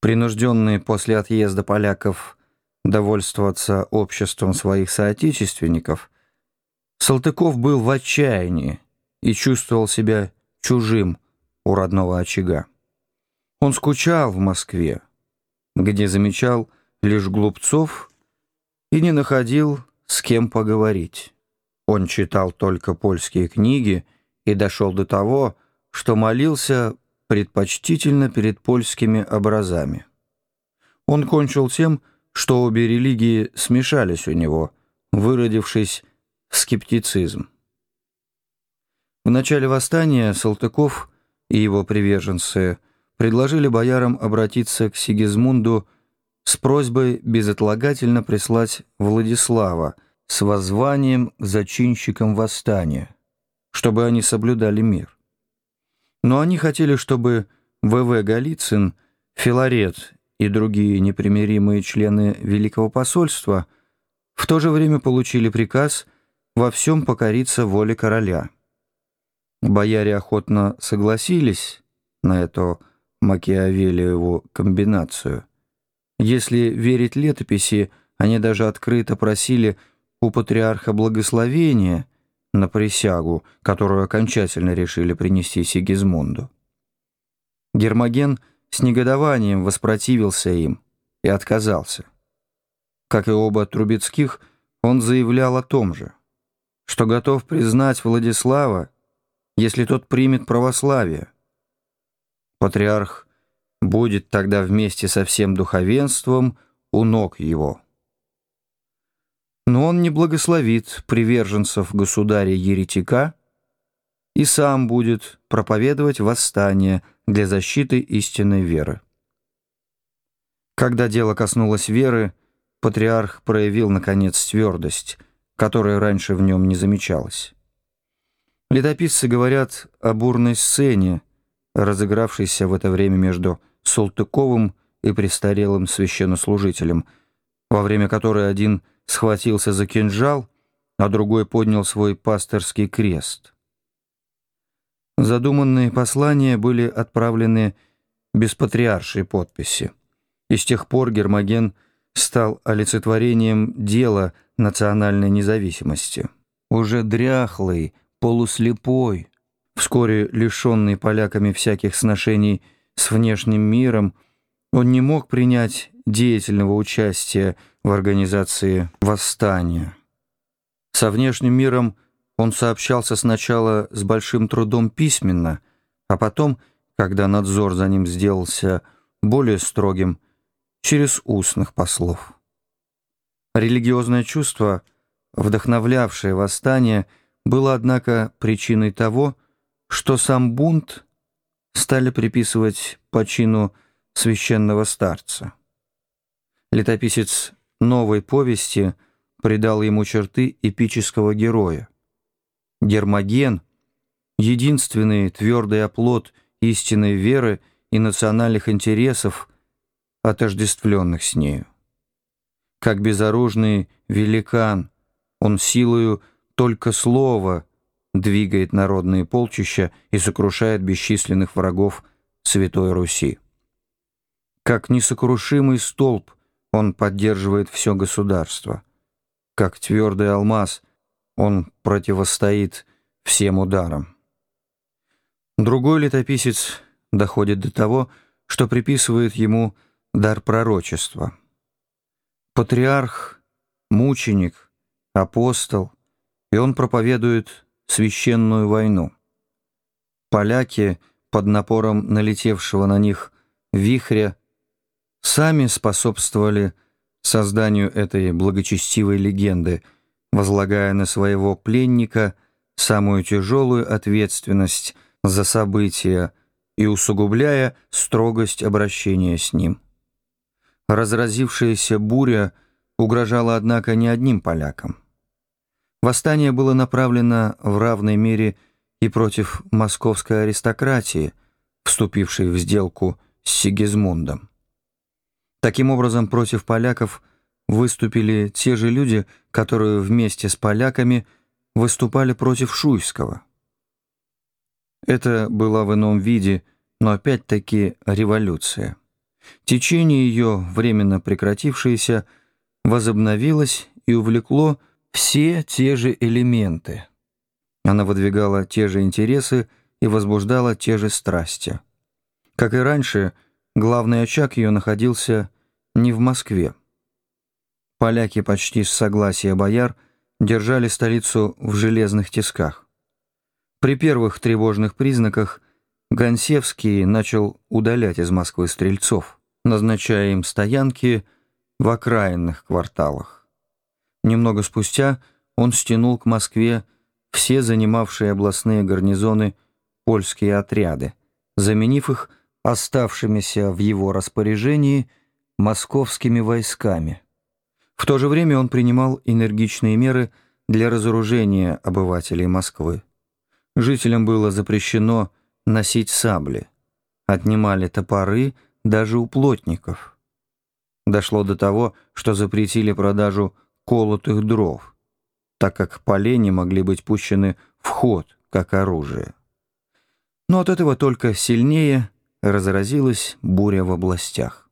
Принужденные после отъезда поляков довольствоваться обществом своих соотечественников, Салтыков был в отчаянии и чувствовал себя чужим у родного очага. Он скучал в Москве, где замечал лишь глупцов и не находил с кем поговорить. Он читал только польские книги и дошел до того, что молился предпочтительно перед польскими образами. Он кончил тем, что обе религии смешались у него, выродившись в скептицизм. В начале восстания Салтыков и его приверженцы предложили боярам обратиться к Сигизмунду с просьбой безотлагательно прислать Владислава с воззванием к зачинщикам восстания, чтобы они соблюдали мир. Но они хотели, чтобы В.В. Голицын, Филарет и другие непримиримые члены Великого посольства в то же время получили приказ во всем покориться воле короля. Бояре охотно согласились на эту Макиавелиеву комбинацию – если верить летописи, они даже открыто просили у патриарха благословения на присягу, которую окончательно решили принести Сигизмунду. Гермоген с негодованием воспротивился им и отказался. Как и оба Трубецких, он заявлял о том же, что готов признать Владислава, если тот примет православие. Патриарх будет тогда вместе со всем духовенством у ног его. Но он не благословит приверженцев государя-еретика и сам будет проповедовать восстание для защиты истинной веры. Когда дело коснулось веры, патриарх проявил, наконец, твердость, которая раньше в нем не замечалась. Летописцы говорят о бурной сцене, разыгравшейся в это время между Салтыковым и престарелым священнослужителем, во время которой один схватился за кинжал, а другой поднял свой пасторский крест. Задуманные послания были отправлены без патриаршей подписи, и с тех пор Гермоген стал олицетворением дела национальной независимости. Уже дряхлый, полуслепой, вскоре лишенный поляками всяких сношений с внешним миром, он не мог принять деятельного участия в организации восстания. Со внешним миром он сообщался сначала с большим трудом письменно, а потом, когда надзор за ним сделался более строгим, через устных послов. Религиозное чувство, вдохновлявшее восстание, было, однако, причиной того, что сам бунт стали приписывать по чину священного старца. Летописец новой повести придал ему черты эпического героя. Гермоген — единственный твердый оплот истинной веры и национальных интересов, отождествленных с нею. Как безоружный великан, он силою только слова — двигает народные полчища и сокрушает бесчисленных врагов Святой Руси. Как несокрушимый столб он поддерживает все государство. Как твердый алмаз он противостоит всем ударам. Другой летописец доходит до того, что приписывает ему дар пророчества. Патриарх, мученик, апостол, и он проповедует священную войну. Поляки под напором налетевшего на них вихря сами способствовали созданию этой благочестивой легенды, возлагая на своего пленника самую тяжелую ответственность за события и усугубляя строгость обращения с ним. Разразившаяся буря угрожала, однако, не одним полякам. Восстание было направлено в равной мере и против московской аристократии, вступившей в сделку с Сигизмундом. Таким образом, против поляков выступили те же люди, которые вместе с поляками выступали против Шуйского. Это была в ином виде, но опять-таки революция. Течение ее, временно прекратившееся, возобновилось и увлекло все те же элементы. Она выдвигала те же интересы и возбуждала те же страсти. Как и раньше, главный очаг ее находился не в Москве. Поляки почти с согласия бояр держали столицу в железных тисках. При первых тревожных признаках Гонсевский начал удалять из Москвы стрельцов, назначая им стоянки в окраинных кварталах. Немного спустя он стянул к Москве все занимавшие областные гарнизоны польские отряды, заменив их оставшимися в его распоряжении московскими войсками. В то же время он принимал энергичные меры для разоружения обывателей Москвы. Жителям было запрещено носить сабли, отнимали топоры даже у плотников. Дошло до того, что запретили продажу колотых дров, так как полени могли быть пущены в ход как оружие. Но от этого только сильнее разразилась буря в областях.